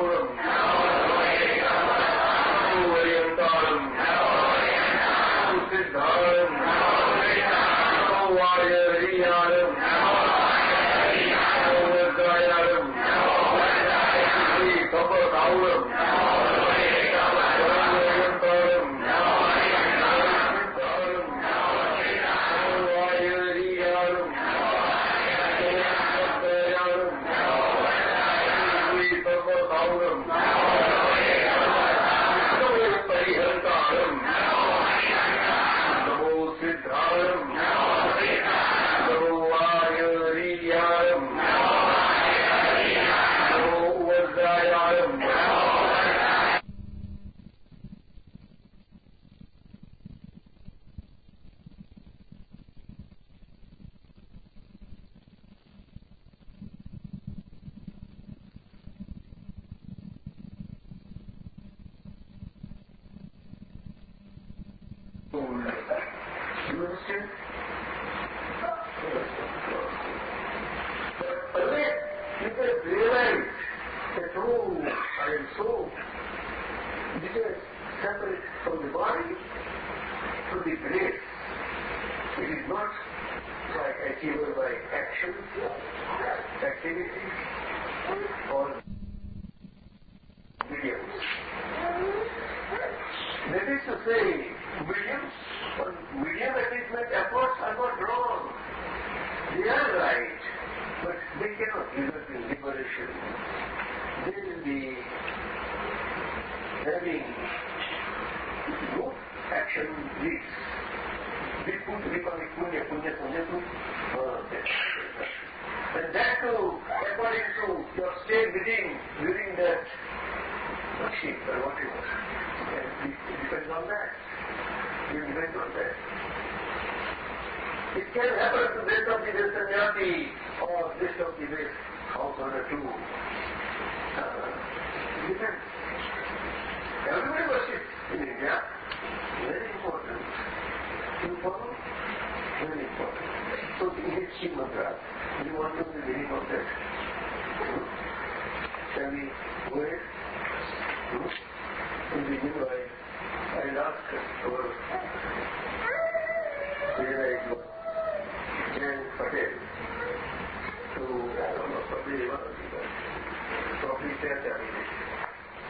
Lord. Yeah? Very important. You follow? Very important. So it is Sri Mantra. You want to be very of that. Hmm? Shall we go ahead? Hmm? In the new I, I ask for realize what Jan Patel to, I don't know, probably one of the probably Chair Chairman.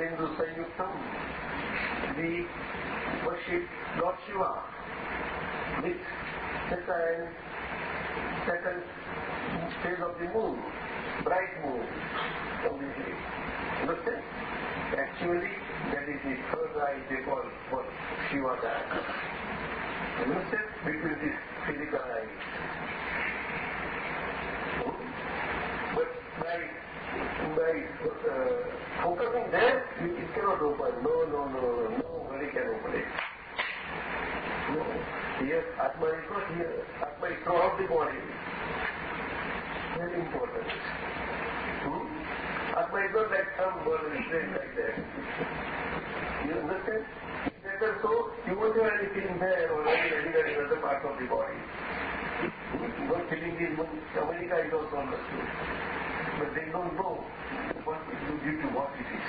fazendo o focusing there اس کے not open نو نو نو نو نو بڑی can open yes atma is atma is of the body very important atma is not like some word like that you understand so you want you any feeling ہے اور other part of the body one feeling is one کمیونی is also مسٹو but they don't know What is due to what it is.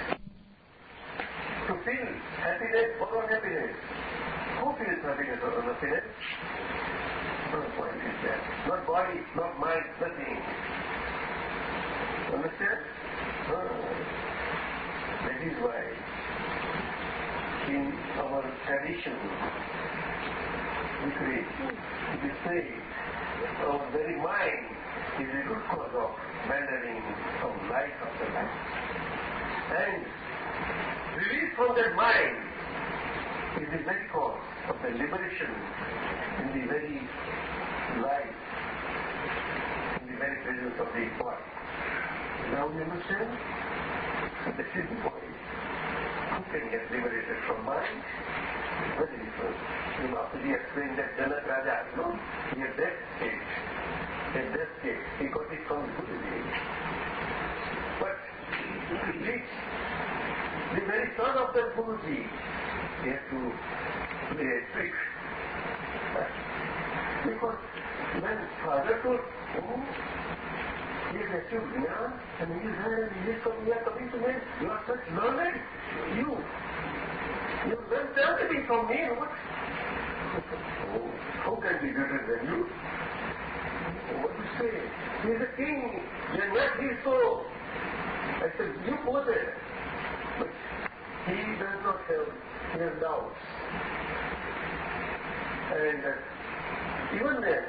To feel happiness or unhappiness. Who feels happiness or unhappiness? No point is there. Not body, not mind, nothing. Understand? Ah. That is why in our tradition, we say, we say our very mind is a good cause of rendering of life after life. And release from that mind is the very cause of the liberation in the very life, in the very presence of the body. Now you understand? The point. Who can get liberated from mind? Very different. Uh, you know, after he explained that Janak Raja, know, he had that state. In that state, he got it from Guruji. Reach the very son of that Guruji, he had to play a trick. Because when father told, oh, he has achieved Jnana, and he is here, he is coming, you coming to me, you are such learned, you, you learned everything from me, what? Oh, who can be greater than you? What to say? He is a king, and yet he is so. I said, you go it. But he does not have, has doubts. And uh, even then,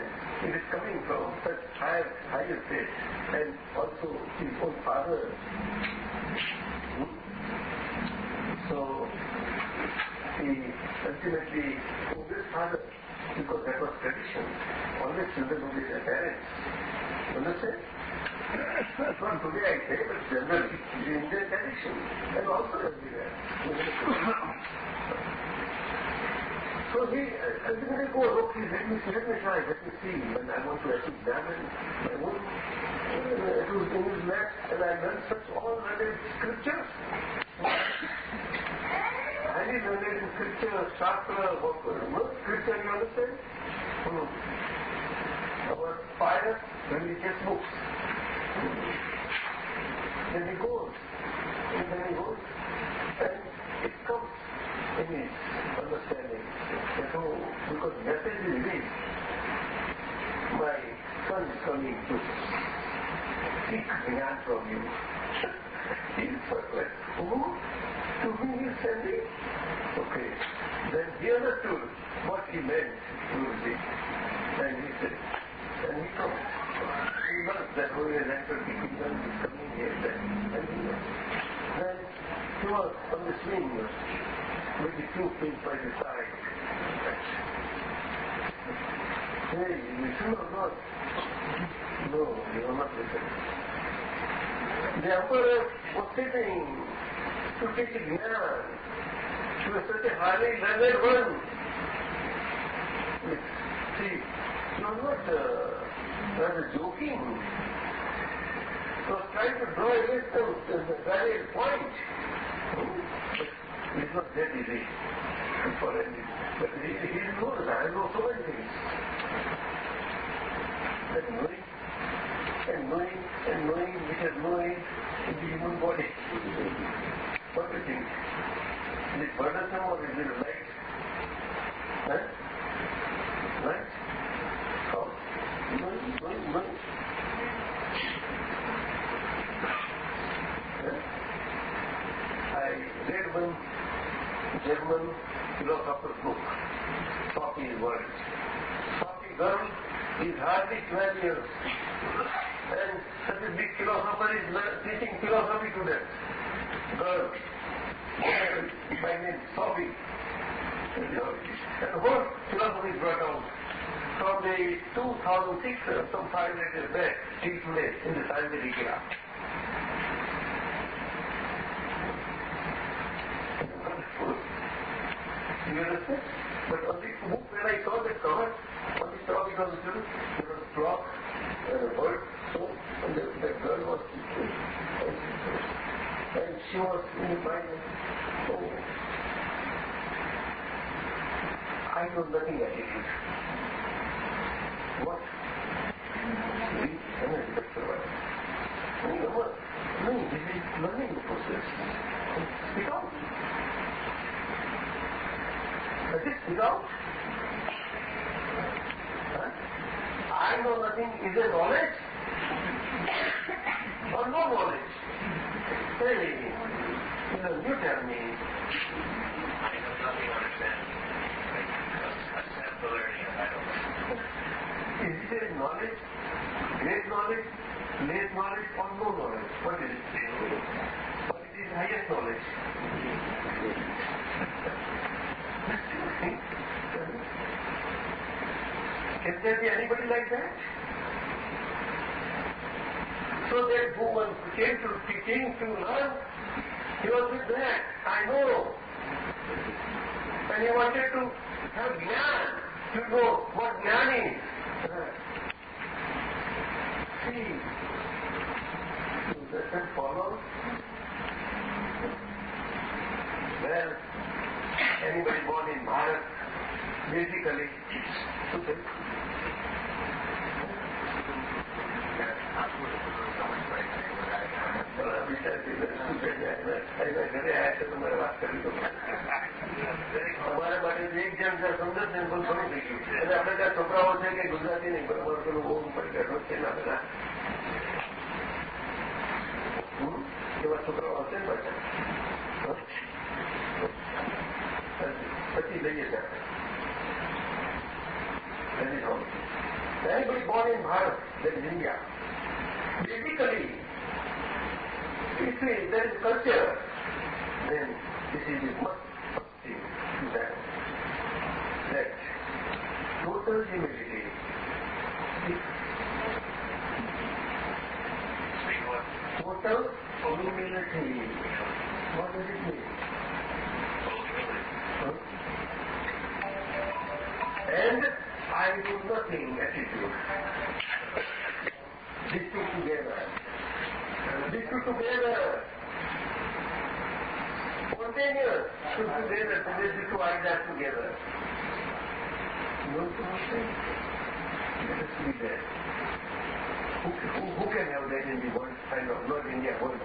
it is coming from such higher, higher state, and also his own father. So, he ultimately obeyed his father, because that was tradition. Always children obey their parents. Understand? Not I generally, in the tradition, and also everywhere. So he ultimately goes, okay, let me let me try, let me see. When I want to Jnana, I want uh, to his lap, and I learned such all related scriptures. Highly related scriptures, Shastra, what scripture you understand? Hmm. Our pious religious books. Then he goes. And then he goes. And it comes in his understanding that, oh, because message is reached, my son is coming to seek Jnana from you. he is like, who? To whom he is sending? Okay. Then he understood what he meant to be. And he said, and he told, was that entered the kingdom is coming here, he. Then he was on the swing with the two feet by the side. Hey, you sure or not? No, you are not listening. The emperor was sitting to take Jnana. He was such a highly one. See, you are not uh, rather joking. He was trying to draw a wisdom to the valid point. Hmm? But it that easy for him. But he, he knows, I know so many things. That knowing and knowing and knowing which is knowing in the human body. What do you think? Is it burdensome or is it light? Huh? Light? How? Knowing, knowing, knowing. Huh? I read one German philosopher's book, Sophie's World. Sophie girl is hardly 12 years. And such a big philosopher is teaching philosophy to them. Girl, by name Sophie. And whole philosophy brought out from the 2006, uh, some five years back, till today in the scientific era. You understand? But on the book, when I saw that cover, Uh, the top it was a bird, so, the, the girl was sleeping. And she was oh, I know nothing attitude. What? The. No, this is learning process. Speak out. Does it speak out? Huh? I know nothing is a knowledge or no knowledge? Hey, you know, you tell me. I know nothing understand. Except the learning of I don't know. Is it a knowledge, great knowledge, late knowledge, or no knowledge? What is it? But it is highest knowledge. Can there be anybody like that? So that woman came to teaching to learn, he was with that, I know. And he wanted to have jnana, to know what jnana is. See, does that follow? Well, anybody born in Bharat, basically, to અમારા માટે એક જણ સમજે ને પણ ઘણું થઈ ગયું છે અને આપણે ત્યાં છોકરાઓ છે કે ગુજરાતી નહીં બરોબર પેલું બહુ ઉપર બેઠો છે ના બધા એવા છોકરાઓ હશે ને પાછા પછી લઈએ ત્યાં That is all. Anybody born in Bharat, that is India. Basically, if there is culture, then this is the thing that, that total humility total humility. What does it mean? And I do nothing attitude. These two together. Together. Spontaneous. Two together. So these two ideas together. No solution. Let us be there. Who, can have that in the world? I know, not India, world.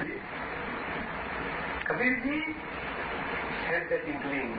See? Kabirji had that inkling.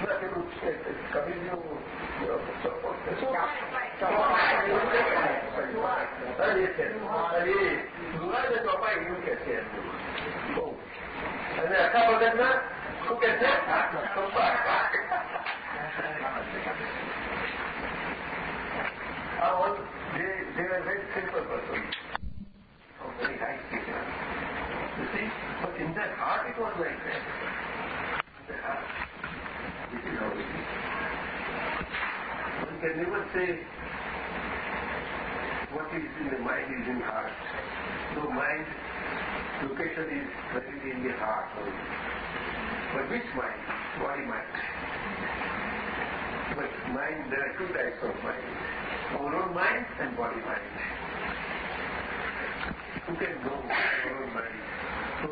Pero que usted, el camino, أنا أصاب لنا هو كذاب أول they they were very simple person of very high status. You see, but in their heart it was like can never say what is in the mind is in heart. So mind location is very in the heart only. But which mind? Body mind. But mind, there are two types of mind. Our own mind and body mind. Who can know our own mind? No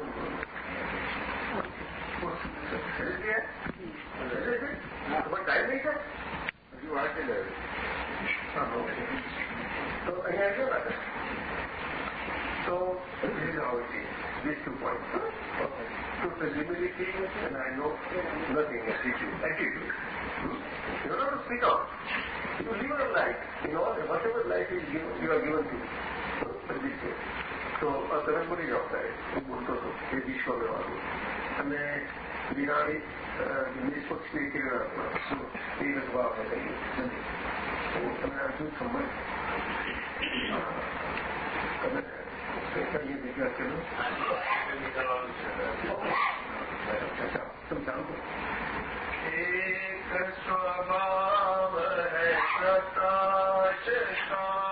one. Is it here? Is it? What time is it? You asked it earlier. Oh, okay. So, અહીંયા શું લાગે So, this is how it is. These two points. Okay. So, the humility and I know nothing, attitude. Attitude. Hmm? You don't have to speak out. You live your life. You know, whatever life is given, you are given to. So, this way. તો તરત બોલી જાઓ સાહેબ હું બોલતો હતો એ વિશ્વ વ્યવહારનું અને વિરાણી بالنسبة لكذا إلى الغابة وأنا أجود كمان كمان تجيب إلى كذا تم تعرفه ایک سواب ہے ستا شتا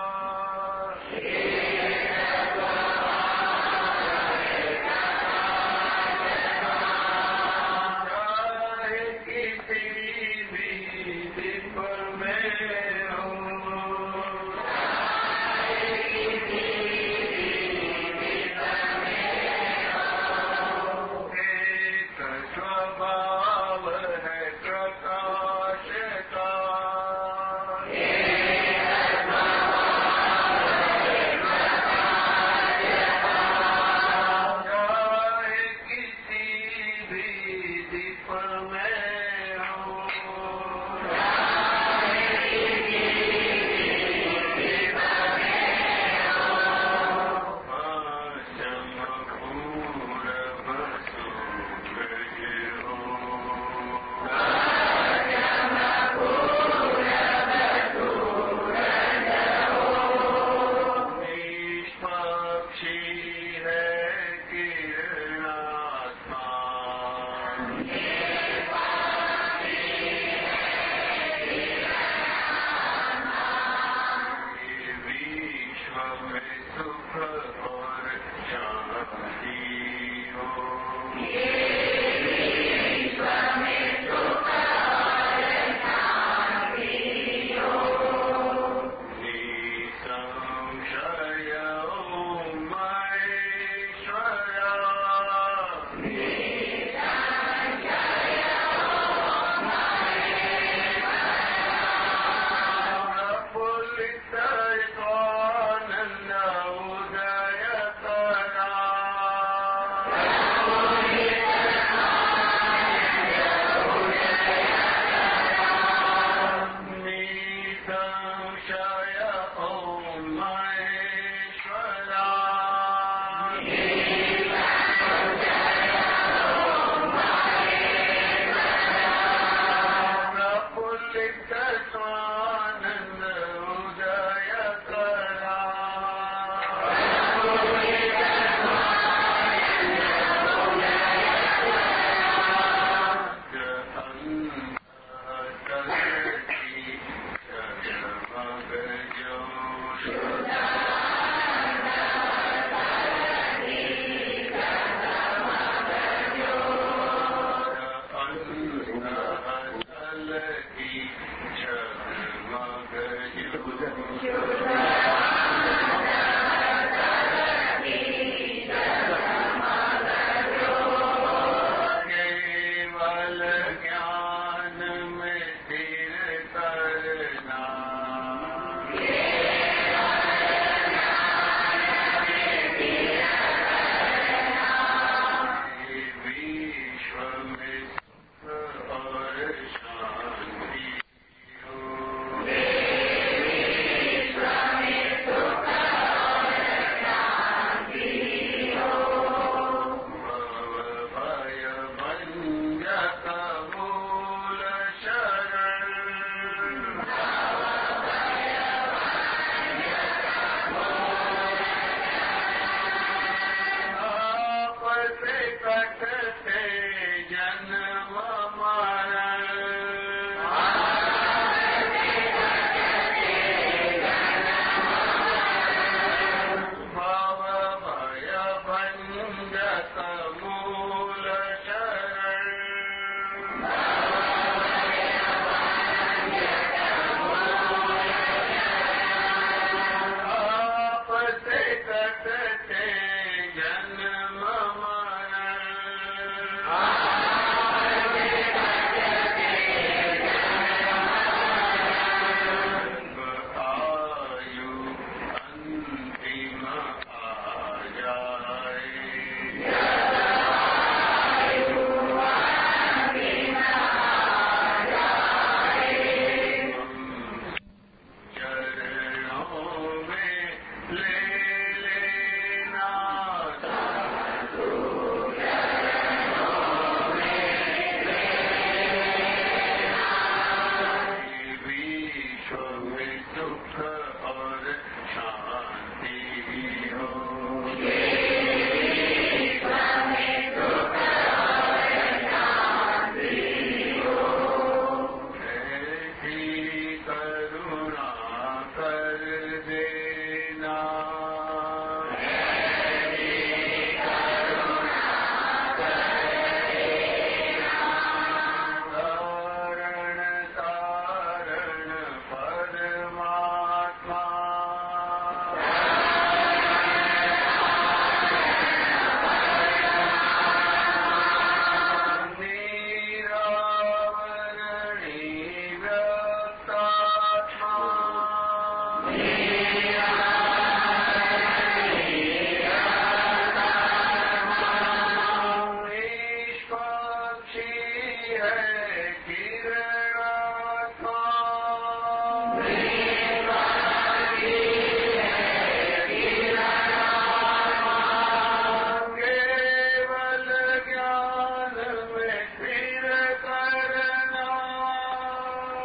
back there.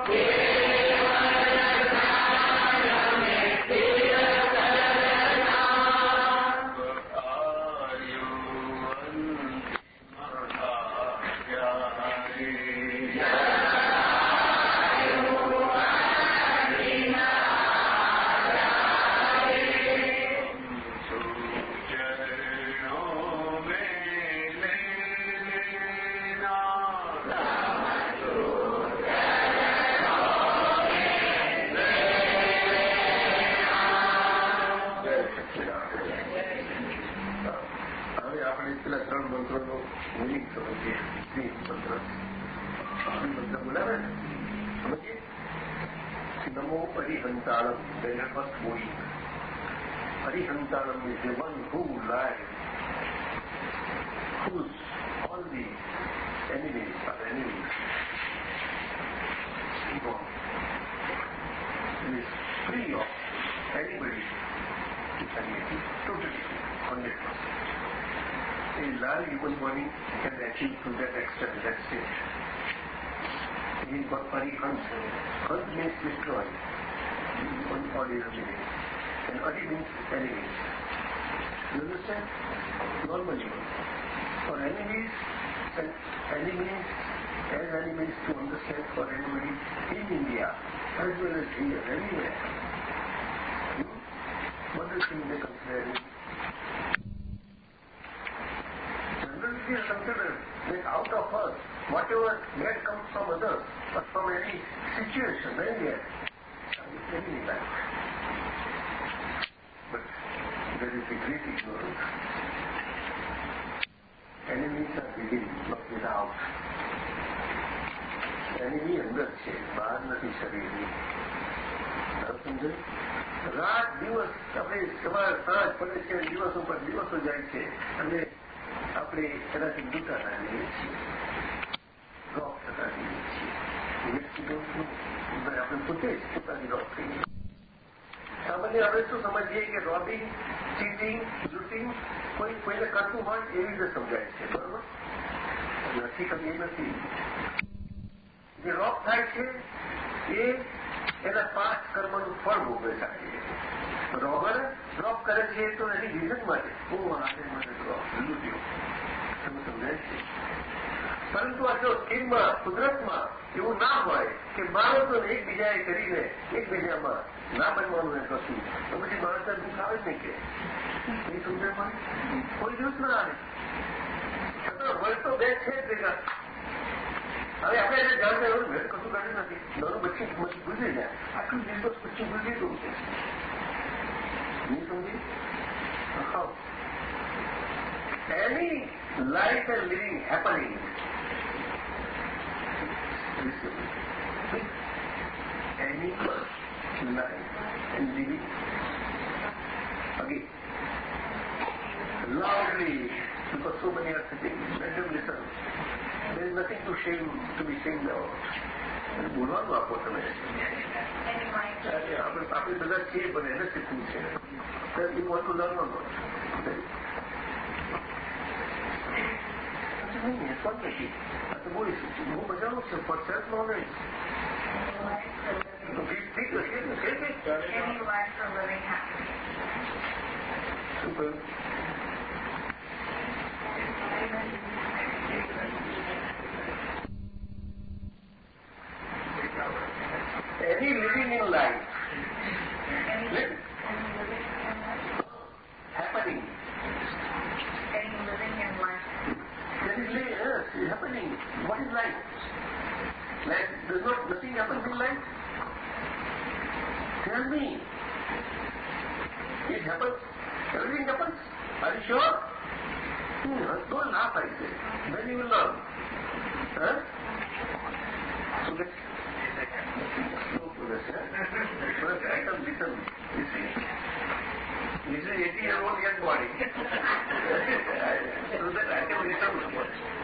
હવે achieve to that extent, that state. He got Arihant. Hunt means destroy. On ordinary meaning. And Ari means enemy. You understand? Normal human. For enemies, and enemies, as enemies to understand for anybody in India, as well as here, anywhere. Hmm? What do you think they consider whatever that comes from others, but from any situation, anywhere, is enemy life. But there is a great ignorance. Enemies are within, not without. Enemy અંદર છે બહાર નથી શરીરની સમજે રાત દિવસ આપણે સવાર સાંજ પડે છે દિવસ ઉપર દિવસો જાય છે અને આપણે એનાથી દુકાતા જઈએ છીએ વ્યક્તિગત આપણે શું સમજીએ કે રોબિંગ ચીટિંગ, લૂટિંગ કોઈ કોઈને કરતું હોય એવી રીતે સમજાય છે, બરોબર? હકીકત એ નથી. જે રોક થાય છે, એ એના પાંચ કર્મનું ફળ ભોગવે થાય રોબર ડ્રોપ કરે છે તો એની રીઝન માટે. બહુ આને મને ડ્રોપ લૂટ્યો. તમે સમજાય છે? પરંતુ આ જો સ્કીમમાં કુદરતમાં એવું ના હોય કે માણસો એકબીજાએ કરીને એકબીજામાં ના બનવાનું એ કશું તો પછી માણસને દુઃખ આવે નહીં કે. એ સમજણમાં કોઈ દિવસ ના આવે. છતાં તો બે છે ભેગા. હવે આપણે એને જાણતા એવું મેં કશું કર્યું નથી. નાનું બચ્ચું પછી ભૂલી જાય. આટલું નિર્દોષ બચ્ચું ભૂલી ગયું છે. નહીં સમજી? હા. Any life and living happening any life and living again loudly because so many are sitting let them listen there is nothing to shame to be shamed about બોલવાનું આપો તમે આપણે આપણે બધા છીએ પણ એને શીખવું છે યુ વોન્ટ ટુ લર્ન ઓર नहीं है स्वतः तो वो वो बजाओ उससे पश्चात हो गई Any living life Me. It happens. Everything happens. Are you sure? Hmm, don't laugh I say. Then you will learn. Huh? So let's slow to huh? First, item, listen. You see. This is 80 year old young body. so that item, listen.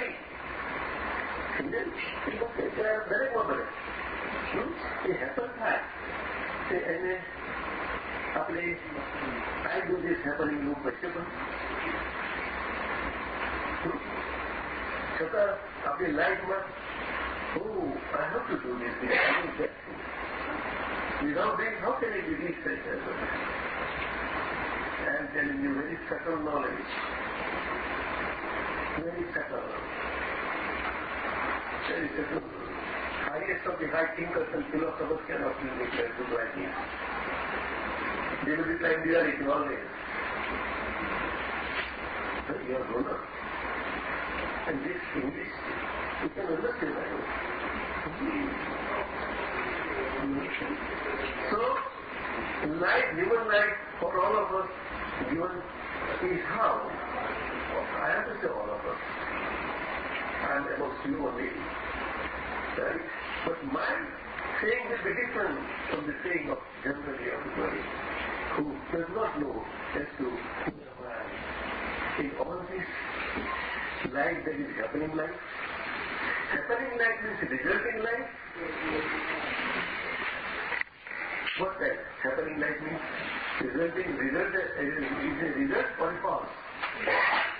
સારી દરેકમાં બને એ happen થાય તે એને આપણે I do this હેપનિંગનું પછી પણ છતાં આપણી લાઈફમાં હું I have to do this without this how can it be this and telling you very subtle knowledge very subtle. Very subtle. Highest of the high thinkers and philosophers cannot really try to do ideas. They will be trying reality always. So you are grown up. And this English, you can understand that. So, life, human life, for all of us, given is how? I say all of us. Am amongst you only. Right? But my saying will be different from the saying of generally everybody who does not know as to who am. In all this life that is happening life, happening life means resulting life. What that happening life means? Resulting result is a result or false?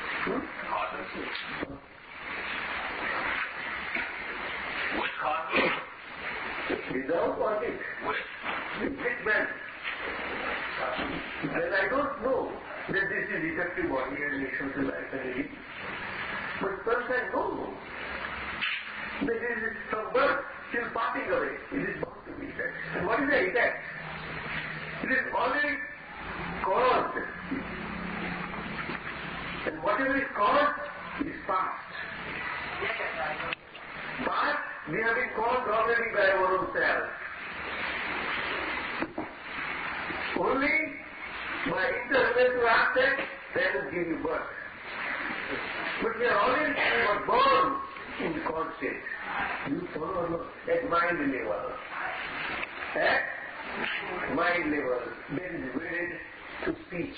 Causes? Which? Without or with? With man? Then I don't know that this is effective body and social life and everything. But first I know that it is from birth till passing away. It is bound to be effect. And what is the effect? It is already caused. Whatever is caused is past. But we have been called already by our own self. Only by intervention aspect that will give you birth. But we are already were born in cause. You follow or not? At mind level. At mind level. That is related to speech.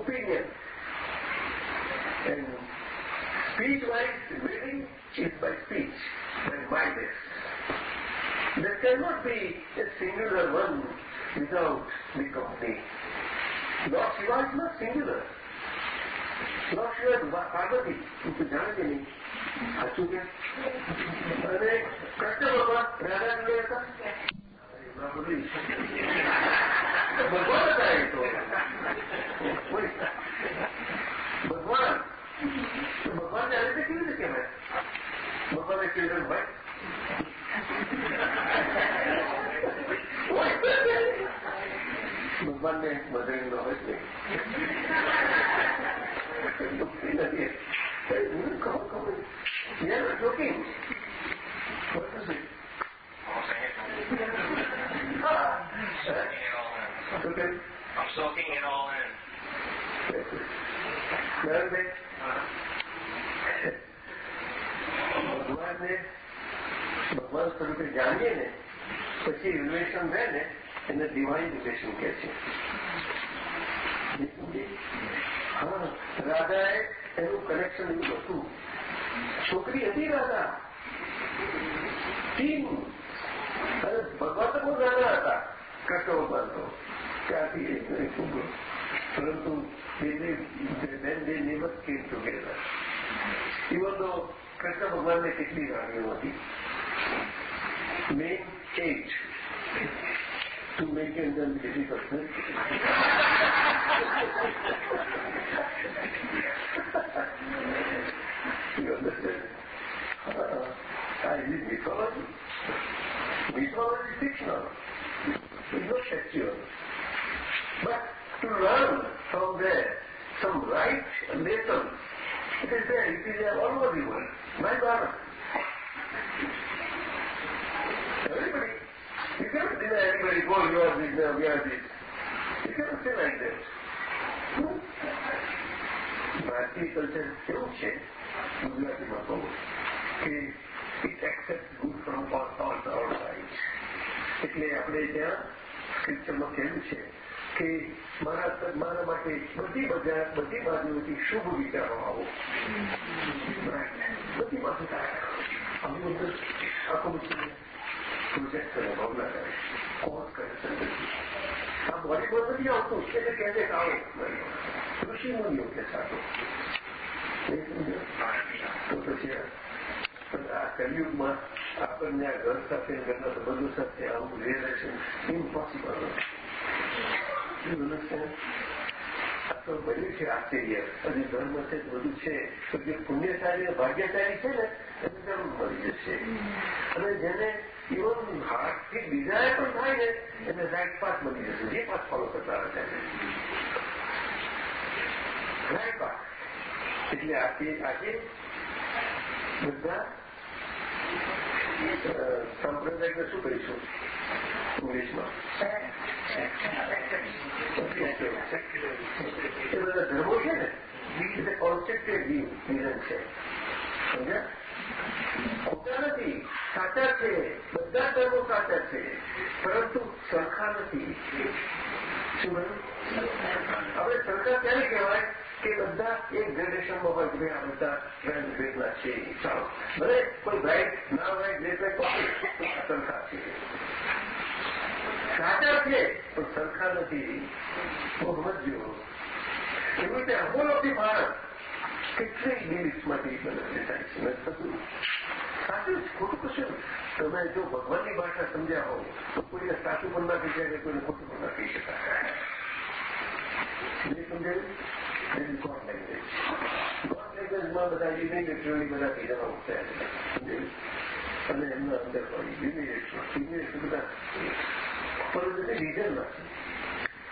opinion. And speech-wise, reading is by speech, by mindness. There cannot be a singular one without the company. Lord Shiva is not singular. Lord Shiva is Parvati, उनको जानते नहीं अचूक है अरे कृष्ण बाबा राधा मिलेगा ભગવાન થાય તો ભગવાન ભગવાનને આ રીતે કેવી રીતે કહેવાય ભગવાનને ચિલ્ડ્રન હોય ભગવાનને વધારે હોય છે કહું કહું joking What is it? Okay. I'm soaking it all in. બરાબર ભગવાનને ભગવાન સ્વરૂપે જાણીએ ને પછી રિલેશન રહે ને એને ડિવાઇન રિલેશન કહે છે. હા રાધાએ એનું કનેક્શન એવું હતું. છોકરી હતી રાધા ટીમ. અને ભગવાન તો બહુ નાના હતા. કટો ભગવાન તો ખૂબ પરંતુ never came together. Even though Krishna ભગવાનને કેટલી રાણીઓ હતી main age you understand? Uh, I read mythology. Mythology is fictional. It's not factual. But to learn from there some right lesson, it is there. It is there all over the world. My God. Everybody, you cannot deny anybody, go, you are this, we are this. You cannot say like that. Hmm? ભારતીય culture કેવું છે ગુજરાતીમાં કહું કે it accept good from all all side એટલે આપણે ત્યાં સ્ક્રિપ્ચરમાં કહેવું છે કે મારા મારા માટે બધી બજાર બધી બાજુઓથી શુભ વિચારો આવો બધી બાજુ આવું બધું આખું બધું પ્રોજેક્ટ કરે ભાવના કરે કોર્સ કરે સંગઠન આ બોડી પર નથી આવતું એટલે કહેશે કે આવો ઋષિ મુનિઓ કે સાચો તો પછી આ કલયુગમાં આપણને આ ઘર સાથે ઘરના સંબંધો સાથે આવું રિલેશન ઇમ્પોસિબલ આ તો બન્યું છે આશ્ચર્ય અને ધર્મ છે બધું છે તો જે પુણ્યશાળી ભાગ્યશાળી છે ને એને ધર્મ મળી જશે અને જેને ઇવન હાર્ટથી ડિઝાયર પણ થાય ને એને રાઈટ પાથ બની જશે જે પાથ ફોલો કરતા હતા રાઈટ પાથ એટલે આજે આજે બધા સંપ્રદાયને શું કહીશું ઇંગ્લિશમાં એ બધા ધર્મો છે ને એટલે કોન્સેપ્ટેડ વિઝન છે સમજ્યા ખોટા નથી સાચા છે બધા ધર્મો સાચા છે પરંતુ સરખા નથી શું કહ્યું હવે સરખા ક્યારે કહેવાય કે બધા એક જનરેશનમાં હોય કે ભાઈ આ બધા ગ્રેન્ડ ગ્રેટના છે ચાલો ભલે કોઈ બ્રાઇટ ના હોય ગ્રેટ હોય સરખા છે સાચા છે પણ સરખા નથી બહુ સમજ્યો એવી રીતે હોલ ઓફ ધી ભારત કેટલી ઇંગ્લિશમાંથી બદલતી થાય છે મેં થતું સાચું જ ખોટું કશું તમે જો ભગવાનની ભાષા સમજ્યા હો તો કોઈને સાચું પણ ના કહી શકાય કોઈને ખોટું પણ ના કહી શકાય નહીં સમજાયું گاڈ لینگویج گاڈ لینگویج ماں بتائیے نہیں لٹرلی بنا کے جمع ہوتا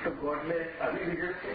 تو گوڈ میں ابھی ریجن تھے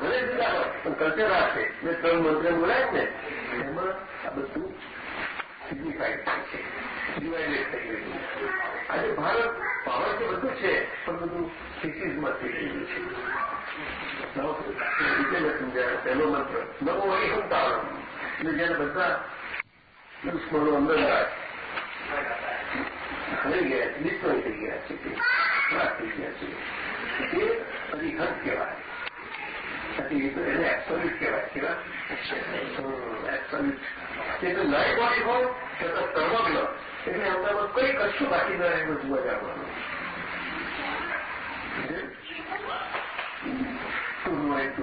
ભલે જુદા પણ કલ્ચર આ છે. ત્રણ મંત્ર બોલાય ને એમાં આ બધું સિગ્નિફાઈડ છે. ડિવાઇડેડ થઈ ગયું આજે ભારત પાવર તો બધું છે, પણ બધું સિટીઝમાં થઈ ગયું છે. રીતે મેં સમજાય પહેલો મંત્ર નવો અહિંતારમ એટલે જયારે બધા દુશ્મનો અંદર થઈ ગયા, નિષ્ફળ થઈ ગયા છે. તે ખરાબ થઈ ગયા છે. તે અધિહંત કહેવાય તો એને એબ્સોલ્યુટ કહેવાય. કેવા એબ્સોલ્યુટ તે તો લય બોડી હોય તો સર્વજ્ઞ એટલે અંદરમાં કોઈ કશું બાકી ના એનું જોવા જવાનું. નો એન્ડ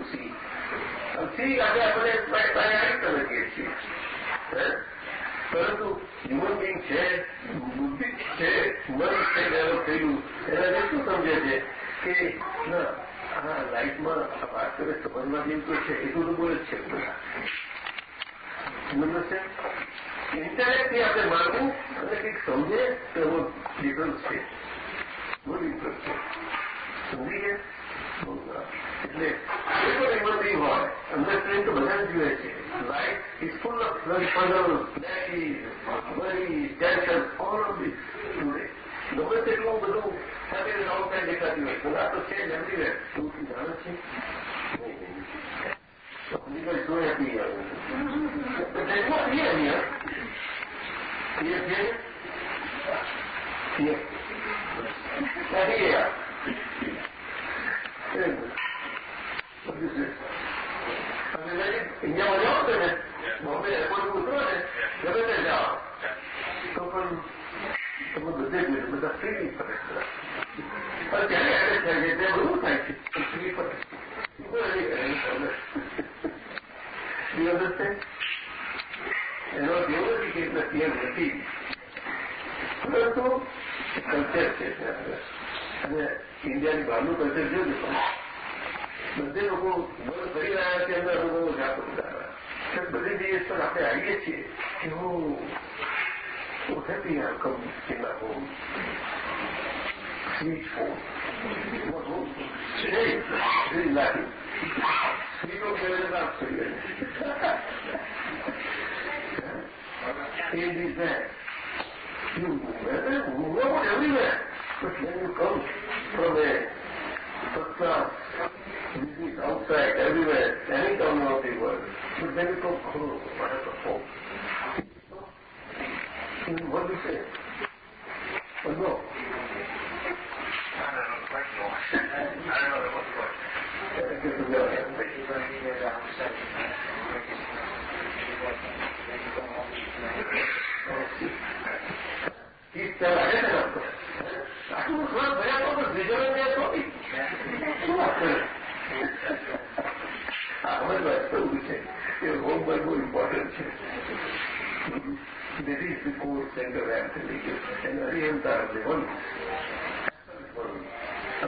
સી આજે આપણે પ્રાયારિક કરીએ છીએ. પરંતુ હ્યુમન બિંગ છે, બુદ્ધિ છે મન છે ડેવલપ થયું એના શું સમજે છે? કે આ લાઈફમાં આ કરે સમજવા જેવું તો છે એટલું તો બોલે જ છે બધા સમજ આપણે માનવું અને કંઈક સમજે તો એવો ડિફરન્સ છે બહુ ડિફરન્સ છે સમજી ગયા એટલે એ પણ હિમંત્રી હોય અંડરસ્ટેન્ડ તો બધા જ જોઈએ છે life is full of puzzle worry tension all of this ગમે તેટલું બધું સાથે આઉટસાઇડ દેખાતી હોય પણ આ તો છે જ એવરીવેર તું જાણે છે Because so happy here. But there's no fear here. Fear, fear? Fear. Happy here. What is this? અને ઇન્ડિયામાં જાઓ છો ને બોમ્બે એરપોર્ટ ઉતરો ને ગમે તે જાઓ તો પણ તમે બધે જ બધા ફ્રી પડે You understand? Uh, you know, પરંતુ કલ્ચર છે અને ઇન્ડિયાની બહારનું કલ્ચર જોયું બધે લોકો મન કરી રહ્યા છે એમના અનુભવો જાગૃત રહ્યા બધી દિવસ પણ આપણે આવીએ છીએ કે હું ઓઠતી આ કમ એના હોઉં Sweet home. What is for you. It is. You everywhere. But when you come from a first class visit outside, everywhere, any town of the world, but then you come, oh, what home. What do you say? No. He's still ahead of us. I was not there for the video of their body. આમાં એવું છે કે homework બહુ important છે this is the core center M and હરિયમ તાર દેવાનું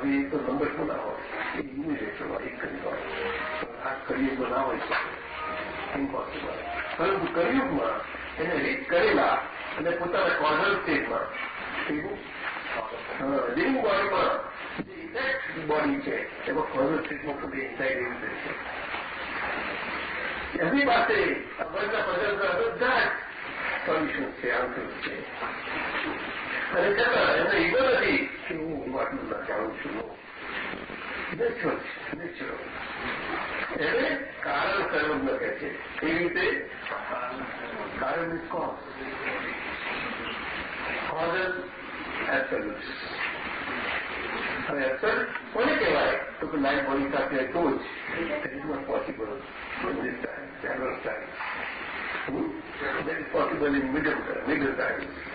one એક તો નંબર શું એ ઇમિડિયેટ હોય એક કરી હોય આ કરિયુગમાં ના ઇમ્પોસિબલ પરંતુ કરિયુગમાં એને રીત કરેલા અને પોતાના કોર્નર સ્ટેટમાં એવું લિવિંગ બોડીમાં જે ઇફેક્ટ બોડી છે, એમાં કોર્નર સ્ટેટમાં પોતે ઇન્સાઇડ છે. એમની પાસે સોલ્યુશન છે answer અને છતાં એમને ઈગો નથી કે હું આટલું ના જાણું છું નેચરલ નેચરલ એને કારણ સર્વજ્ઞ કહે છે કેવી રીતે કારણ ઇઝ કોઝ કોઝલ એબ્સોલ્યુટ હવે એબ્સોલ્યુટ કોને કહેવાય તો કે લાઈફ બોડી સાથે તો જ it is not possible this time, general time. Hmm? That is possible in middle, middle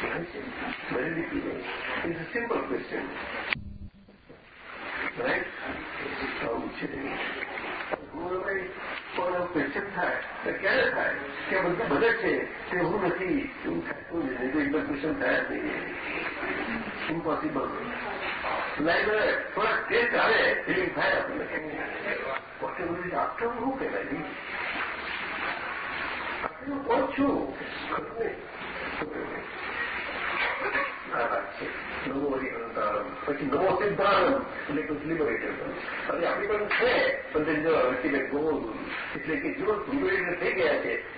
very difficult it's a simple question આવું છે પણ ક્વેશ્ચન થાય તો ક્યારે થાય કે બધું બધે છે તે હું નથી એવું થતું જ નહીં તો એકદમ ક્વેશ્ચન થયા જ નહીં ઇમ્પોસિબલ લાઈબ્રેરી થોડા ટેસ્ટ આવે ફિલિંગ થાય આપણને પોસિબિલિટી આફ્ટર હું કહેવાય આટલું કોણ ખરું جو سر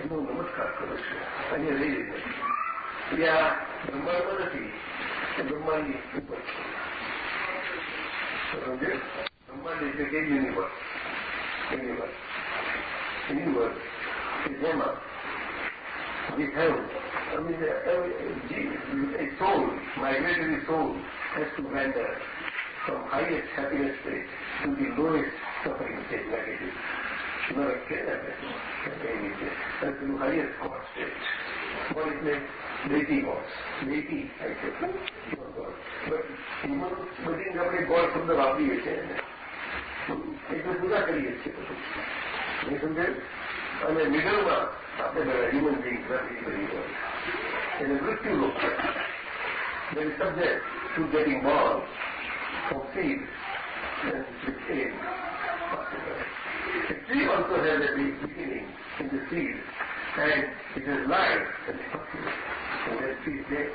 نمسکار کرما بہت بہم یونیورسم we have, I mean, a, a soul, migratory soul, has to wander from highest happiness state to the lowest suffering state, like it is. કે એવી રીતે and to highest God state. What is meant? Deity gods. Deity, I said, Human God. But human બધી આપણે God શબ્દ વાપરીએ છીએ એટલે પૂજા કરીએ છીએ બધું અને મિડલમાં Consider a human being very evil. In a good to look They are subject to getting born, conceived, and became. A tree also has a beginning in the seed, and it is life and And that tree is dead.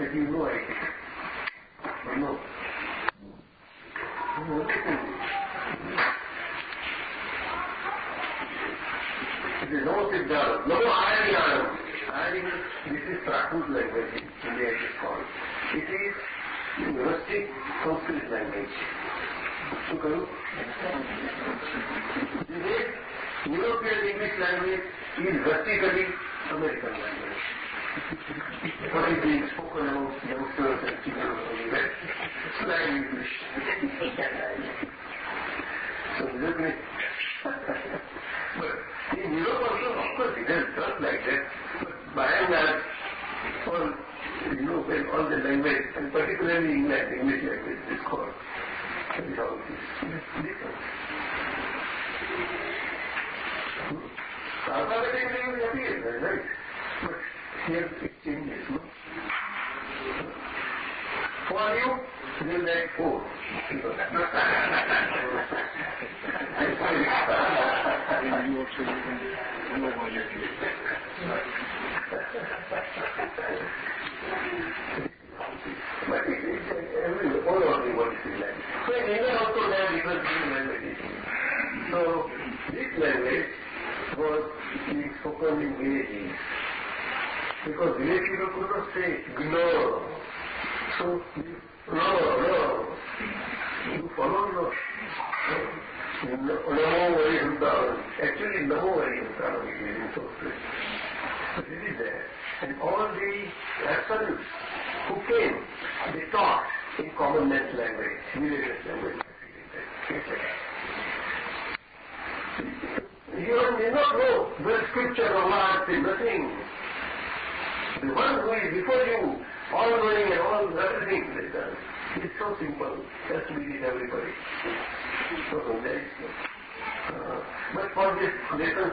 That you know it. You. You know. is noted down. No adding on. This is Prakrit language in India it is called. It is rustic Sanskrit language. This કહ્યું European English language is vertically American what is being spoken amongst youngsters and people of the Slang English. so look at but Europe also, of course, it has done like that. But by and large, all Europe and all the language, and particularly England, English language is called. Alphabetically it appears, right? But here it changes, no? For you, you like four. You also know what you do. But it is everywhere, all over the world it is like. So this language was spoken in villages. Because village people could not say no. So no, no. You follow no. In Sanskrit. But it is there. And all the absolutes who came, they taught in common language, villagers language. You may not know the scripture or art is nothing. The one who is before you, all knowing and all everything. It's so simple. Just believe everybody. So there is. Uh, but for this lesson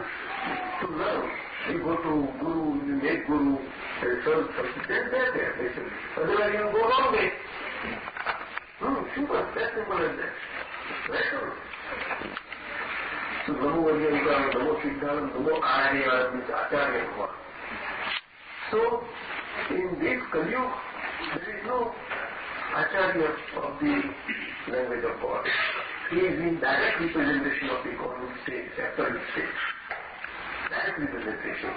to learn, you go to Guru, you make Guru, so something. They're there, basically. Otherwise you go wrong way. Hmm, simple, that simple as that. Bhagavan. So, in this Kaliyug, there is no Acharya of the language of God. He is in direct representation of the Godhood state, absolute state. Direct representation.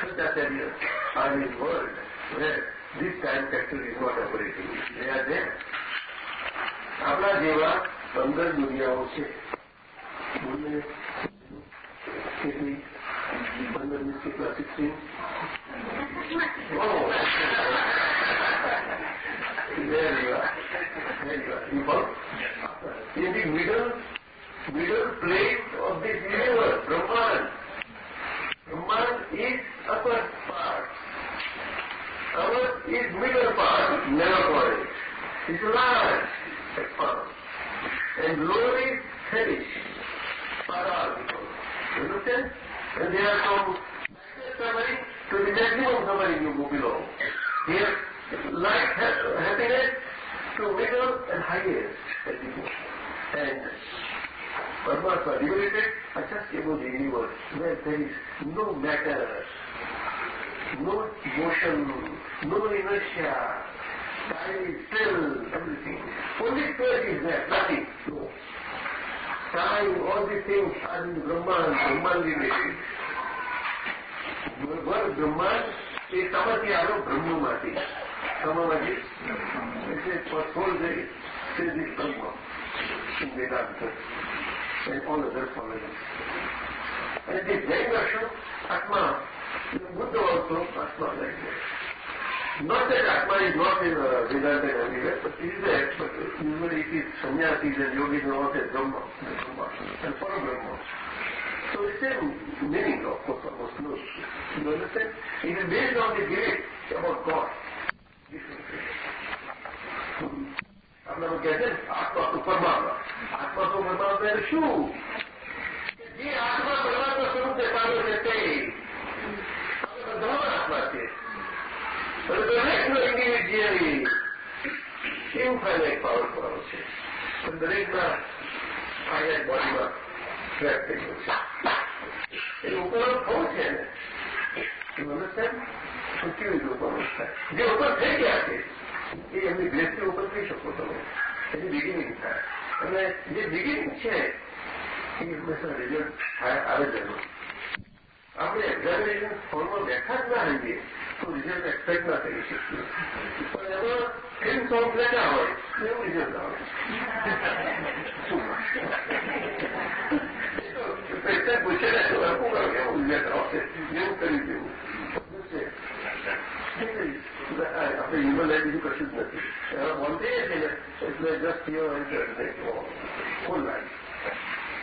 Such Acharyas are in world where this time factor is not operating. They are there. આપણા જેવા પંદર દુનિયાઓ છે બોલને seen? Oh. there you are. Follow? In the middle, middle plane of this universe, Brahman. Brahman is upper part. Our is middle part, never for it. It's large at first. And lower is hellish. You understand? And there are some summary to the maximum summary you belong. Here, like to mag high برم so united اچھا universe ویٹ دو matter no motion no ایمرشیا ڈائی cell every تھولیٹ نتھ to Sai a thing I Brahm Brahm دیبر برہم یہ سب سے آپ برہم میری uh, almost close. You understand? It is based on the belief about God. આપણે કહે છે આત્મા તો પરમાત્મા આત્મા તો પરમાત્મા એટલે શું જે આત્મા પરમાત્મા સ્વરૂપે પામે છે તે બધા આત્મા છે દરેકનો ઇન્ડિવિજ્યુઅલી છે દરેકના તો કેવી રીતે જે ઉપર થઈ ગયા છે, એ એમની ગ્રેસથી ઉપર થઈ શકો તમે એની બિગિનિંગ થાય. અને જે બિગિનિંગ છે, એ હંમેશા રિઝલ્ટ આવે જરૂર આપણે એક્ઝામિનેશન ફોર્મમાં બેઠા જ ના રહીએ, તો રિઝલ્ટ એક્સપેક્ટ ના કરી શકીએ. પણ એમાં ફિલ્મ સોંગ લેતા હોય એવું રિઝલ્ટ આવે? પૂછે ને હરકું કરો, કેવું રિઝલ્ટ આવશે? એવું કરી દેવું. આપણે After human life is precious nothing. One day it is may just here and Oh, whole life.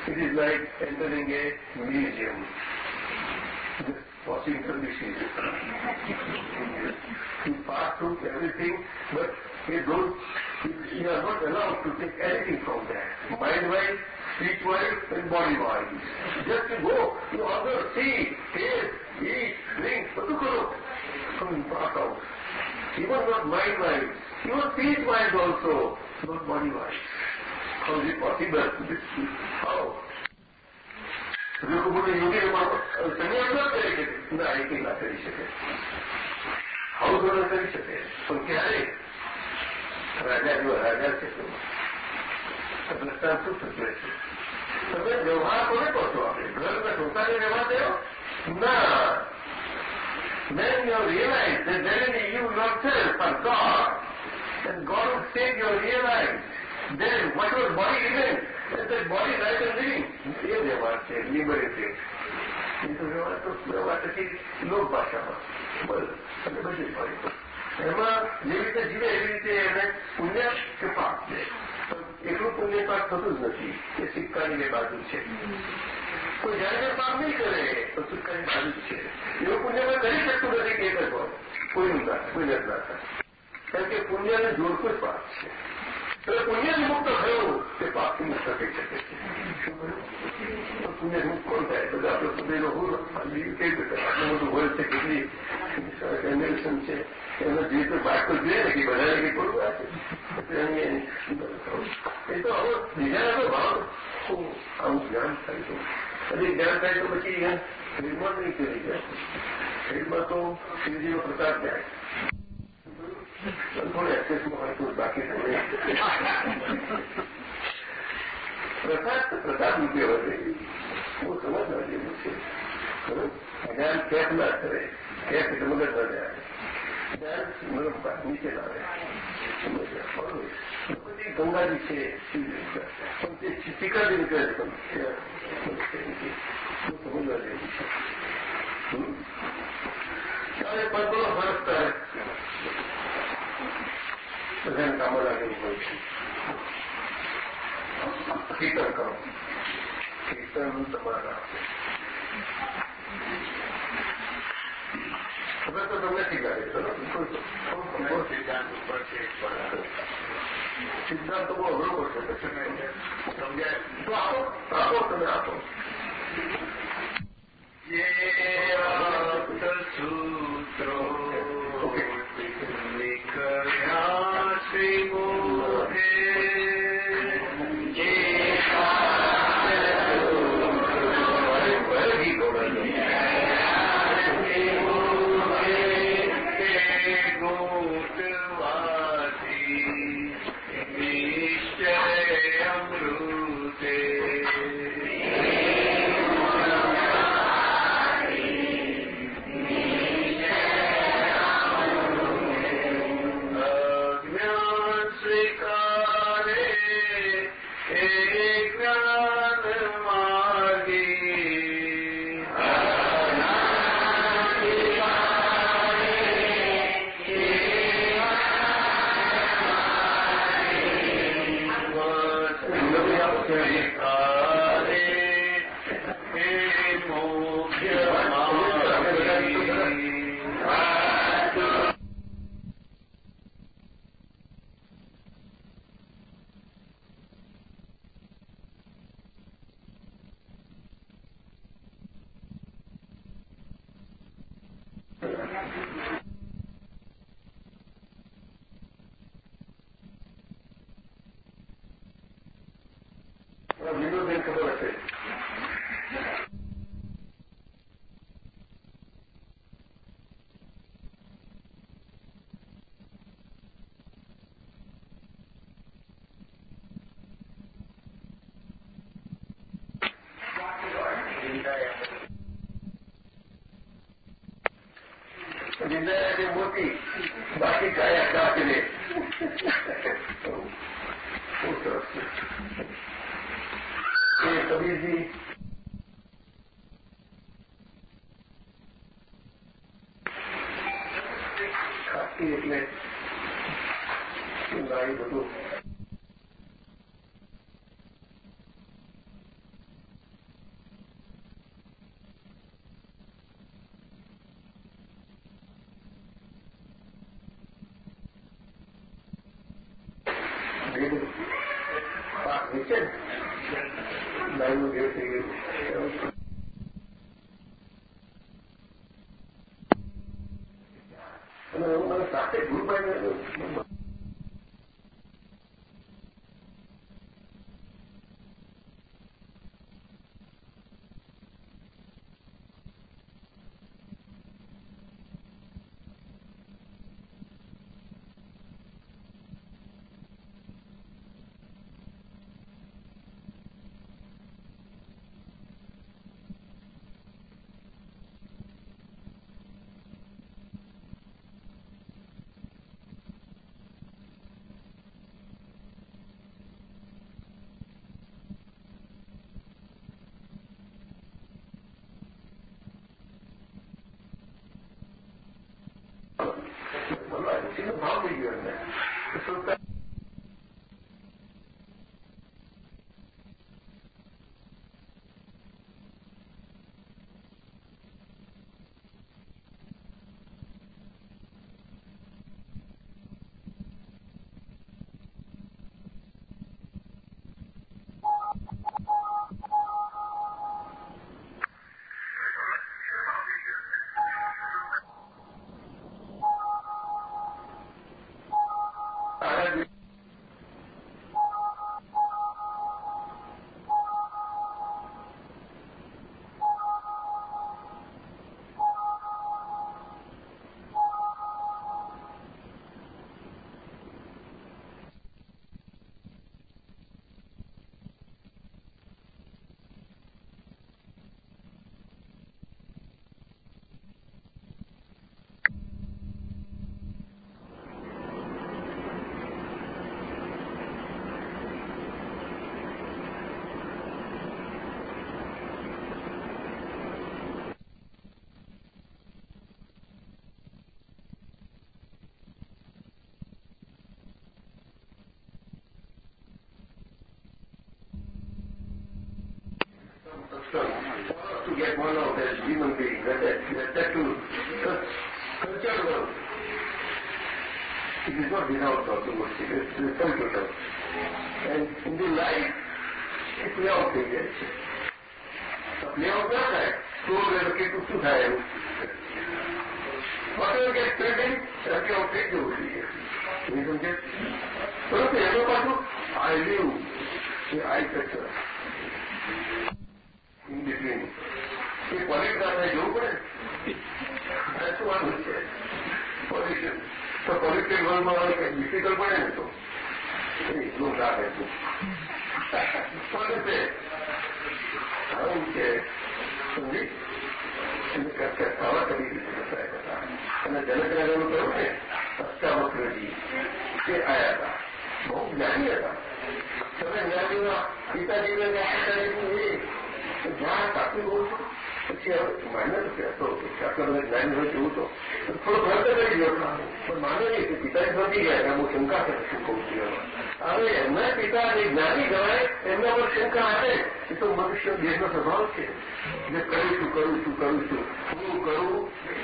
It is like entering a museum, just watching the. You pass through everything, but you don't you are not allowed to take anything from there. Mind-wise, speech-wise, and body-wise. Just to go, you observe, see, taste, eat, drink, બધું કરો. Come pass out. Even not mind-wise, even speech-wise also, not body-wise. How is it possible? This, how? લોકો બોલે યોગી સંન્યાસ ન કરી શકે ના એકી ના કરી શકે આવું ઘણો કરી શકે પણ ક્યારે રાજા જો રાજા છે તો દ્રષ્ટાંત શું સૂચવે છે તમે વ્યવહાર કોને કહો છો આપણે ઘરમાં સંસારે વ્યવહાર થયો ના Then you realize that verily you yourself are God, and God would say you realize, then what was body remains? And that body right and living. એ વ્યવહાર છે લિબરેટેડ એ તો વ્યવહાર તો વ્યવહાર પછી લોક ભાષામાં બસ અને બધી હોય એમાં જે રીતે જીવે એવી રીતે એને પુણ્ય કે પાપ છે એટલું પુણ્ય પાપ થતું જ નથી એ સિક્કાની બે બાજુ છે કોઈ જાણે પાપ નહીં કરે તો સિક્કાની બાજુ જ છે એવું પુણ્યમાં કરી શકતું નથી કે એક જ હોય કોઈનું ના કોઈ જ ના થાય કારણ કે પુણ્યને જોડતું જ પાપ છે એટલે પુણ્યથી મુક્ત થયું તે પાપથી મુક્ત થઈ શકે છે તો પુણ્ય મુક્ત કોણ થાય બધા આપણે પુણ્યનો હું કેવી રીતે આટલું બધું હોય છે કેટલી એમ્બિશન છે జీవితం పాటుకొచ్చి బలానికి కొడుకు ఎంతో నిజాలు బాగు అవు జ్ఞానం సాగితం అది జ్ఞానం సాగితం వచ్చి నిర్మాణం నీకు తెలియదు నిర్మాతో శ్రీజీవ ప్రసాద్ జ్ఞానం تھوڑے اچھے سے ہمارے کچھ باقی تھوڑے پرساد تو پرساد روپے ہوتے وہ سمجھ رہے مجھ سے اگر کیس نہ کرے کیس مدد ہو جائے۔ નીચે લાવે ગંગાજી છે પણ તે ટીકાજી કહે ગંગા છે ત્યારે પગલો ફરકતા બધાને કામ લાગેલી હોય છે કીર્તન કરો કીર્તન તમારા ખબર તો તમને શીખા સિદ્ધાંત બહુ અઘરો પડશે સમજાય તો આપો આપો તમે આપો లేదు నిత్యం దైవం చేసి to get one of as human beings, that, that, that, that to culture world. It is not without controversy, it's result And in the life, A play out થઈ જાય છે પ્લે આઉટ ના થાય તો કેટલું શું થાય એવું whatever get present play out થઈ જવું જોઈએ એ સમજે પરંતુ એનો પાછું I live A I factor In between a પોલિટ આપણે જોવું પડે? વાંધો છે? પોલિટિક્સ તો પોલિટિકલ વર્લ્ડમાં કંઈક ડિફિકલ્ટ પડે ને તો. એટલું રાખે છે. પોલિટિક્સ આવું છે. સમજી? કરી દીધું અને જનકનગરનું કહ્યું ને અષ્ટાવક્રજી તે આયા હતા. બહુ જ્ઞાની હતા. તમે જ્ઞાનીના પિતાજીને પિતાજી એ જ્યાં કાપી બહુ પછી હવે માન્ય તો કે આટલા જ્ઞાની હોય તેવું તો થોડો પ્રયત્ન કરી ગયો પણ માને કે પિતાજી સમજી ગયા બહુ શંકા છે શું કહું છું હવે એમના પિતા જે જ્ઞાની ગણાય એમના પર શંકા આવે એ તો મનુષ્ય દેશનો સ્વભાવ છે એટલે કરું છું કરું છું કરું છું હું કરું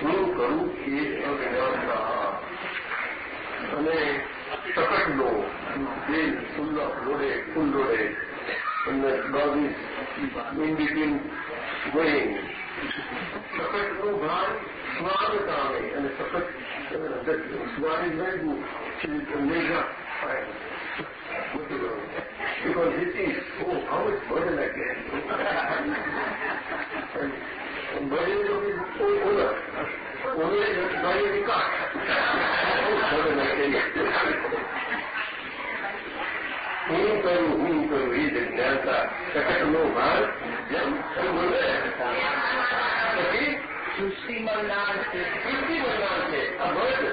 હું કરું એ અને સકટનો દિલ ફૂલ્લો લોડે ફૂલ લોડે and the dog is in between going. Sapat ko bhar swag kame and sapat that swag is very good. She will make up fine. Because it is, oh, how much burden I get. and, burden is only owner. Owner is not burden is. How much burden I get. مردان سے کسی مردان سے ابد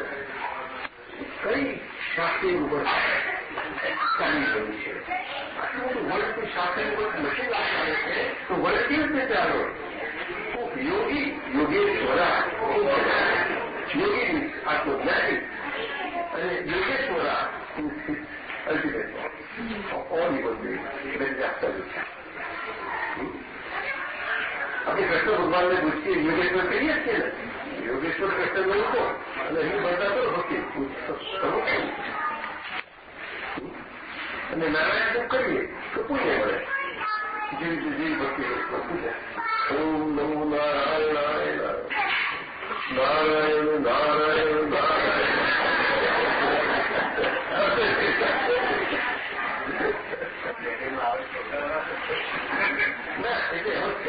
کئی شاخیں اوپر کرنی پڑی ہے ورلڈ کی شاخیں اوپر مشین آ رہے تھے تو ورلڈیوں سے پیار ہو یوگی یوگی چھوڑا یوگی آتم یوگی چھوڑا મશીન આવે છે તો વર્ડ કેવી રીતે ચાલો યોગી યોગેશ્વરા યોગી આત્મજ્ઞાની અને યોગેશ્વરા ultimate all evil beings, very absolute. આપણે કૃષ્ણ ભગવાનને પૂછીએ યોગેશ્વર કહીએ છીએ ને યોગેશ્વર કૃષ્ણ એવું તો અને અહીં બધા તો ભક્તિ અને નારાયણ શું કરીએ તો પુણ્ય મળે જેવી જેવી ભક્તિ પૂજા ઓમ નમો નારાયણાય નારાયણ નારાયણ ના એટલે હવે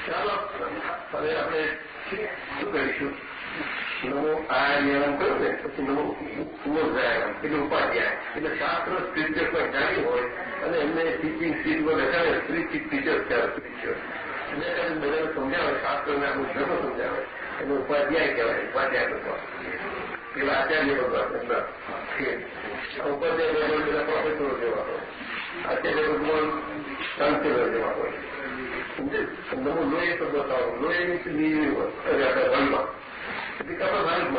ચાલો આપણે શું કરીશું નવો આયામ કહ્યું ને પછી નવો ઉમોદયામ એટલે ઉપાધ્યાય એટલે શાસ્ત્ર સ્ક્રિપ્ચર પર જાણી હોય અને એમને ટીચિંગ પર બેઠાવે સ્ત્રી ટીચર ત્યારે સ્ક્રિપ્ચર એટલે બધાને સમજાવે શાસ્ત્રને આપણું ધર્મ સમજાવે એનો ઉપાધ્યાય કહેવાય ઉપાધ્યાય ભગવાન પેલા આચાર્ય ભગવાન એમના ઉપાધ્યાય ભગવાન બધા પ્રોફેસરો જેવા હોય આચાર્ય ભગવાન ચાન્સેલર જેવા હોય እንጂ እንደሞ ሎዬ ተቦታው ሎዬ ምስ ልዩ ይወል ተጋተበልማ እንዲቀበባንማ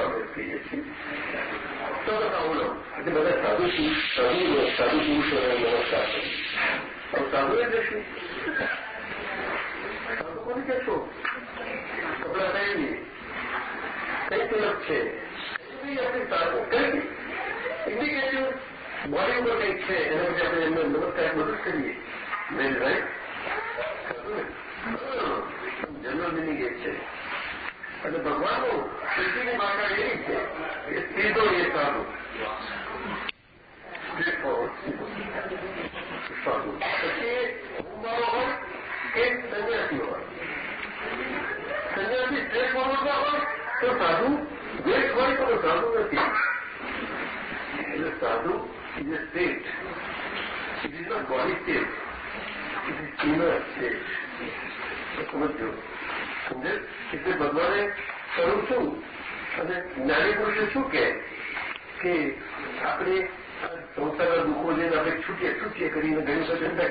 ተበታው ነው ግን በለታ ብዙ ሰቡ ወሳዱ ብዙ ወሳዱ ወሳዱ እንደሽ ሰቡ ኮንከቶ ከብላታይኒ ከይተለብቼ ያስተሳሰብ ከይ እንዲገኙ ወሬ ወሬ ከ እንደዚህ ያለ ነው ነው ታይም ወስከኝ ምን ላይ જન્મદિની ગેટ છે. અને ભગવાનનું સ્થિતિની માતા એવી છે કે સીધો એ સાધુ. સાધુ. પછી ઉમરો હોય કે સંન્યાસી હોય. સંન્યાસી શ્રેષ્ઠ મનોજમાં હોય તો સાધુ વેઠ હોય તો સાધુ નથી. એટલે sadhu is a state is not body state Is inner સમજો સમજે એટલે ભગવાને કહ્યું શું અને જ્ઞાની પુરુષે શું કે આપણે સંસારના દુઃખો લઈને આપણે છૂટીએ છૂટીએ કરીને ઘણી સાથે છે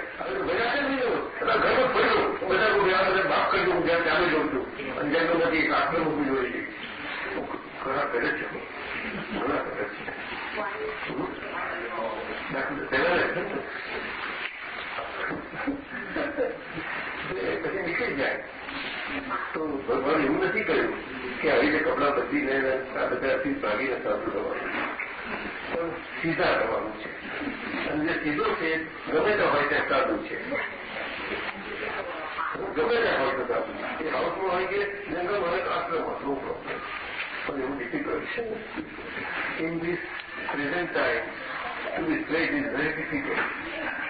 નહીં એટલે ઘરમાં પડ્યો બધા હું ગયા બધા માફ કરજો હું જ્યાં ચાલુ જાઉં છું અને જંગલમાંથી એક આત્મ મૂકી જોઈએ છે ઘણા કરે છે ઘણા કરે છે પહેલા પછી નીકળી જાય તો ભગવાન એવું નથી કહ્યું કે આવી કપડાં બદલીને આ બધાથી ભાગીને સાધુ થવાનું સીધા થવાનું છે અને જે સીધો છે ગમે તે હોય ત્યાં સાધુ છે ગમે ત્યાં હોય તો સાધુ એ હાઉસમાં હોય કે જંગલ હોય તો આશ્રમમાં નો પ્રોબ્લેમ પણ એવું ડિફિકલ્ટ છે in this present time to be is very very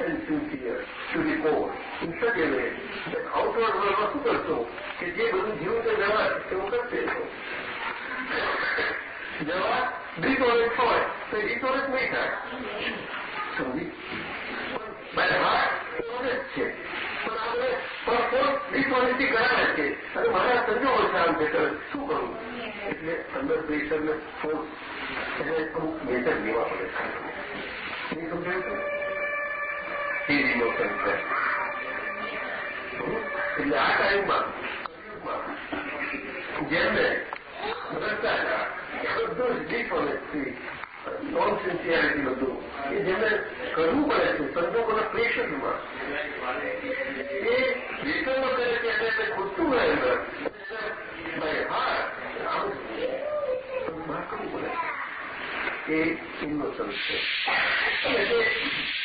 can you live there? Immediate question will be that. Right? Then greatness is within, not outer living body. Outer living body circumstances, experience, and whatever, how body gets lived out, એ તો બનવાનું જ છે પણ તમે કેવી રીતે જીવો છો તેના પર એ તો સ્ટ્રીટનેસ કરવું સમજે honest and sincere to the core in such a way that outward world શું કરશો કે જે બધું જીવું તે વ્યવહાર એવું કરશે વ્યવહાર ડિસઓનેસ્ટ હોય તો ડિસઓનેસ્ટ નહીં થાય સમજી મારે હાથ ઓનેસ્ટ છે પણ આપણે પણ કોઈ ડિસઓનેસ્ટી કરાવે છે અને મારા સંજોગો છે આમ છે શું કરું એટલે અંદર પ્રેશરને ફોર્સ એને અમુક મેજર લેવા પડે નહીં સમજાયું ટીવી નો સંચાર એટલે આ ટાઈમમાં જેને ભ્રષ્ટાચાર બધું જ ડીપ નોન સિન્સિયરિટી બધું કે જેને કરવું પડે છે સંજોગોના પ્રેશરમાં એ વિતરણો કરે છે એને ખૂટતું રહે અંદર ભાઈ હા આવું કરવું પડે એ એમનો સંસ્કાર એટલે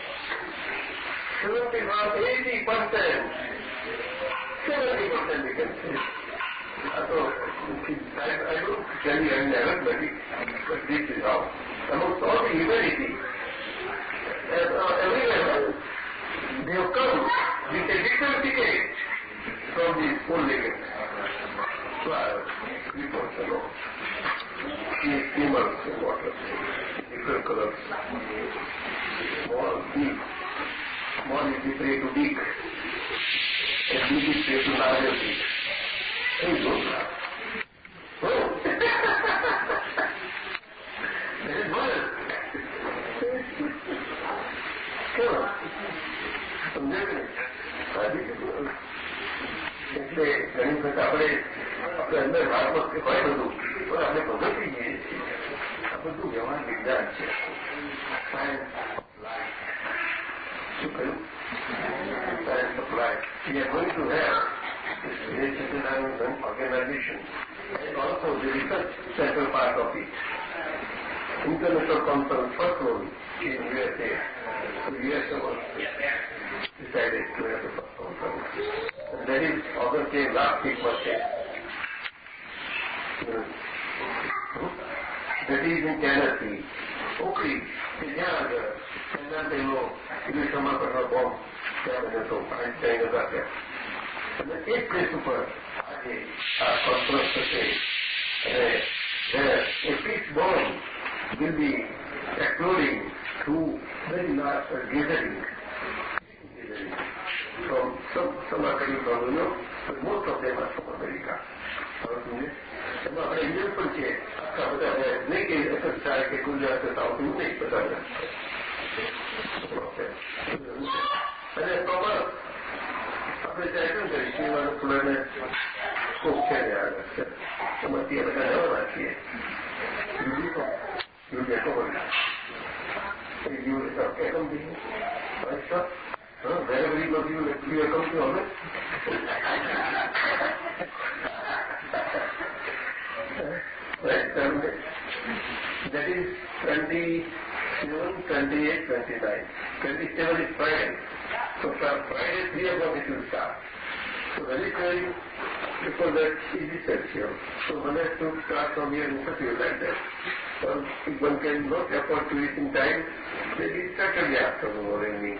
शुरू के बाद eighty percent seventy percent you can see. So, I, I don't tell you any level, but, it, but this is how. Amongst all the humanity, at uh, every level, they have come with a different ticket from the full limit. So, three months ago, three, three months in water, different colors, small, deep. Small is the prey to big. And big is prey to larger big. Hey, don't laugh. Oh! That is modern. કેમ સમજાયું ને એટલે ઘણી વખત આપણે આપણે અંદર વાતમાં હોય બધું પણ આપણે ભગવતી જઈએ છીએ આ બધું વ્યવહાર વિજ્ઞાન છે શું કહ્યું સાયન્સ ઓફ લાઈફ چکیم سپلائی یہ ہوئی ٹو ہے اسگنازیشن سینٹرل پارک آف اس انٹرنیشنل کاؤنسل فرسٹ فلور سے decide U S F council اگر لاکھ ایک مرچ دیکھی کہ Ukri Pinyada, and then they will either come up bomb, seven or so, I'm saying that. And the eight that bomb will be exploding to very large gathering. gathering. from some, some are coming from Europe, but most of them are from America. એમાં આપણે Indian પણ છે આખા બધા નહીં કે SSI કે ગુજરાત કે સાઉથ એવું નહીં બધા અને પ્રોપર આપણે ત્યાં કેમ કરીએ શિવાને ફૂલાને સ્કોપ છે ત્યાં એમાંથી એ બધા નવા નાખીએ યુ ગેટ ઓવર યુ એકમ બીજું Come to That is 27, 28, 29. 27 is Friday. So from Friday, 3 o'clock it will start. So it's going, because that. So one has to start from here and continue like that. So if one cannot afford to eat in time, maybe Saturday afternoon or evening.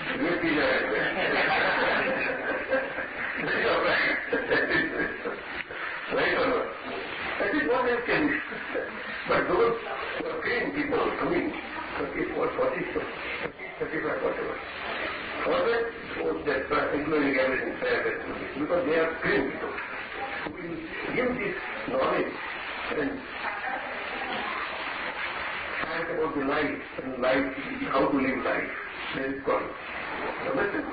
Gift is yours. That is all right. right or not? That is what else can. But those who people coming, 30, 40, 35, whatever. For that, for that, everything, because they are clean people. Will give this knowledge and fact about the life and life, how to live life. That is called. Understand?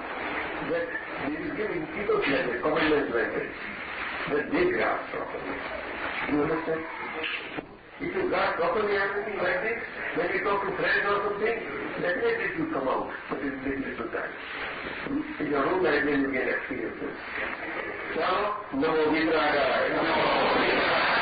That they will give in people's language, common man's language, that they grasp properly. You understand? If you grasp properly everything like this, when you talk to friends or something, definitely it will come out, but it will take little time. In your own then you can experience it. Now, Namo Vidraya, Namo Vidraya,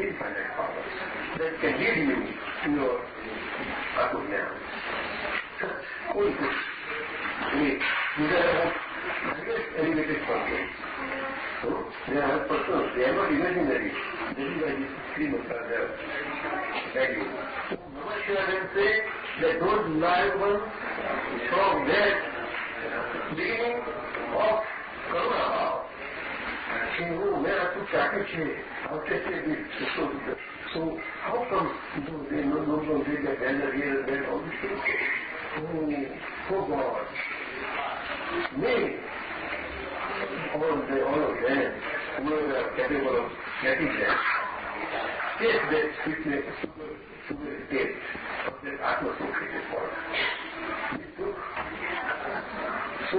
infinite power that can lead you to your we have about hundred elevated functions. So, they are persons, they are not imaginary. This is why these three mantras are value. Then say? That those live ones from that beginning of Karuna she knew where. So, so how come do they no longer did the here and all these things? Oh, oh God. Me, all, the, all of them were capable of getting that. Yes, that sickness, super, super state of that atmosphere is. So,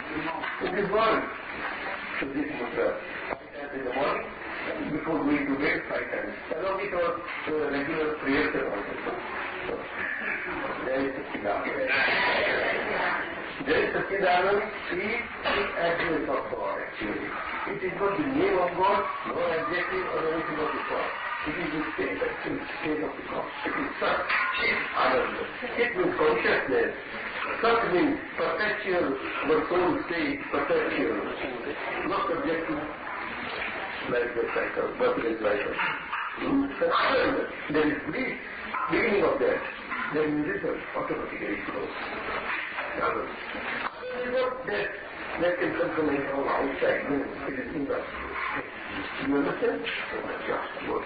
In this world. So this mantra, five times in the morning, before going to bed, five times. Along with our uh, regular prayers and all. So, is Satchidanand. Is Satchidanand is the address of God actually. It is not the name of God, nor adjective or anything of the. It is the state, actual state of the God. It is such Ananda. It means consciousness such means perpetual, the soul stays perpetual, not subjective, like the cycle, birthday cycle. Hmm? There is the beginning of that, then result automatically flows. Result that, that can come from outside, no, it is inverse. You understand? So, what?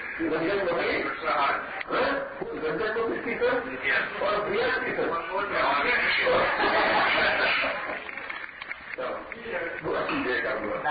Ranjan बने रंजन को किसकी sir और प्रिया की sir थोड़ा कीजिएगा थोड़ा